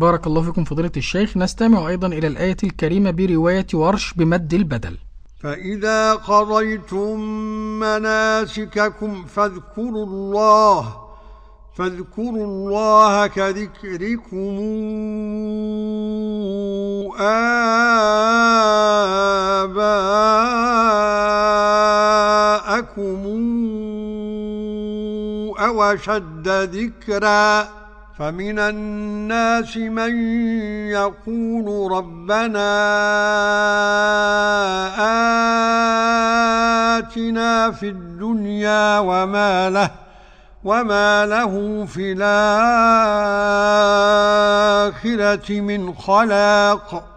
بارك الله فيكم فضيلة الشيخ. نستمع أيضا إلى الآية الكريمة برواية ورش بمد البدل. فإذا قضيتم مناسككم فاذكروا الله فاذكروا الله كذكركم. آباءكم أو أشد ذكرًا. فمن الناس من يقول ربنا آتنا في الدنيا وما له وما له في الآخرة من خلاق